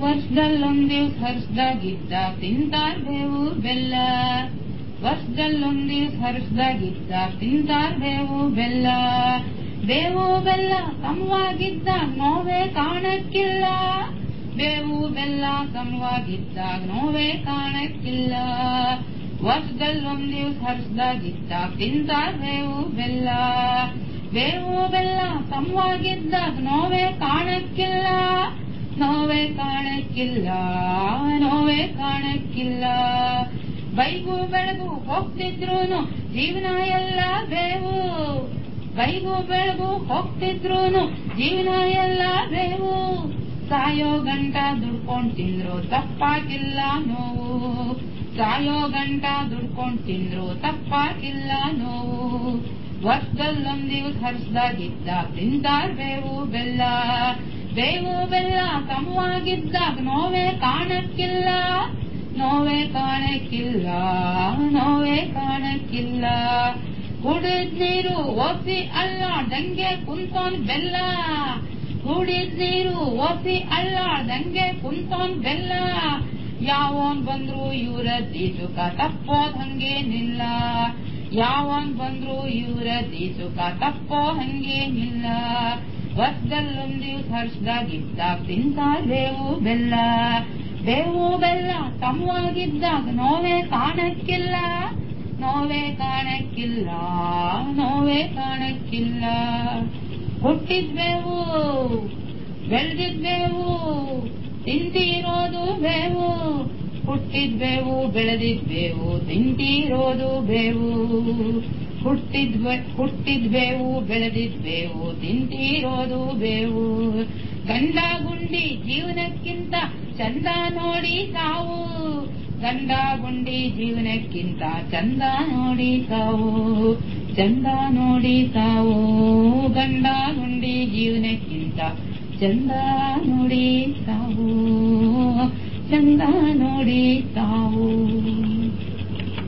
ವರ್ಷದಲ್ಲೊಂದ್ ದಿವ್ಸ ಹರ್ಷದಾಗಿದ್ದ ತಿಂತಾರ್ ಬೇವು ಬೆಲ್ಲ. ವರ್ಷದಲ್ಲೊಂದ್ ದಿವ್ಸ ಹರ್ಷದಾಗಿದ್ದ ತಿಂತಾರ್ ಬೇವು ಬೆಲ್ಲ. ಬೇವು ಬೆಲ್ಲ ಸಮವಾಗಿದ್ದಾಗ ನೋವೇ ಕಾಣಕ್ಕಿಲ್ಲ. ಬೇವು ಬೆಲ್ಲ ಸಮವಾಗಿದ್ದಾಗ ನೋವೇ ಕಾಣಕ್ಕಿಲ್ಲ. ವರ್ಷದಲ್ಲೊಂದ್ ದಿವ್ಸ ತಿಂತಾರ್ ಬೇವು ಬೆಲ್ಲ. ಬೇವು ಬೆಲ್ಲ ಸಮವಾಗಿದ್ದಾಗ ನೋವೇ ಕಾಣಕ್ಕಿಲ್ಲ. ನೋವೇ ಕಾಣಕ್ಕಿಲ್ಲ ನೋವೇ ಕಾಣಕ್ಕಿಲ್ಲ. ಬೈಗು ಬೆಳಗು ಹೋಗ್ತಿದ್ರು ಜೀವನ ಎಲ್ಲ ಬೇವು. ಬೈಗು ಬೆಳಗು ಹೋಗ್ತಿದ್ರು ಜೀವನ ಎಲ್ಲ ಬೇವು. ಸಾಯೋ ಗಂಟ ದುಡ್ಕೊಂಡ್ ತಿಂದ್ರು ತಪ್ಪಾಗಿಲ್ಲ ನೋವು. ಸಾಯೋ ಗಂಟ ದುಡ್ಕೊಂಡ್ ತಿಂದ್ರು ತಪ್ಪಾಗಿಲ್ಲ ನೋವು. ವರ್ಷದಲ್ಲೊಂದ್ ದಿವ್ಸ ಹರ್ಷದಾಗಿದ್ದ ತಿಂತಾರ್ ಬೇವು ಬೆಲ್ಲ. ಬೇವು ಬೆಲ್ಲ ಸಮವಾಗಿದ್ದಾಗ ನೋವೇ ಕಾಣಕ್ಕಿಲ್ಲ. ನೋವೇ ಕಾಣಕ್ಕಿಲ್ಲ ನೋವೇ ಕಾಣಕ್ಕಿಲ್ಲ. ಕುಡಿದ್ ನೀರು ಅಲ್ಲ, ದಂಗೆ ಕುಂತೋನ್ ಬೆಲ್ಲ. ಕುಡಿದ್ ನೀರು ಅಲ್ಲ, ದಂಗೆ ಕುಂತೋನ್ ಬೆಲ್ಲ. ಯಾವನ್ ಬಂದ್ರು ಇವರ ದೀಸುಕ ತಪ್ಪೋದ್ ಹಂಗೇನಿಲ್ಲ ಯಾವನ್ ಬಂದ್ರು ಇವರ ದೀಸುಕ ತಪ್ಪೋ ಹಂಗೇನಿಲ್ಲ ವರ್ಷದಲ್ಲೊಂದ್ ಹರ್ಷದಾಗಿದ್ದ ಹರ್ಷದಾಗಿದ್ದಾಗ ತಿಂತಾರ್ ಬೇವು ಬೆಲ್ಲ. ಬೇವು ಬೆಲ್ಲ ತಮ್ಮವಾಗಿದ್ದಾಗ ನೋವೇ ಕಾಣಕ್ಕಿಲ್ಲ. ನೋವೇ ಕಾಣಕ್ಕಿಲ್ಲ ನೋವೇ ಕಾಣಕ್ಕಿಲ್ಲ. ಹುಟ್ಟಿದ್ಬೇವು ಬೆಳೆದಿದ್ಬೇವು ತಿಂತಿರೋದು ಬೇವು. ಹುಟ್ಟಿದ್ಬೇವು ಬೆಳೆದಿದ್ಬೇವು ತಿಂತಿರೋದು ಬೇವು. ಹುಟ್ಟಿದ್ವೆ ಹುಟ್ಟಿದ್ಬೇವು ಬೆಳೆದಿದ್ಬೇವು ತಿಂತಿರೋದು ಬೇವು. ಗಂಡ ಗುಂಡಿ ಜೀವನಕ್ಕಿಂತ ಚಂದ ನೋಡಿ ಸಾವು. ಗಂಡ ಗುಂಡಿ ಜೀವನಕ್ಕಿಂತ ಚಂದ ನೋಡಿ ಸಾವು. ಚಂದ ನೋಡಿ ಸಾವು. ಗಂಡ ಗುಂಡಿ ಜೀವನಕ್ಕಿಂತ ಚಂದ ನೋಡಿ ಸಾವು.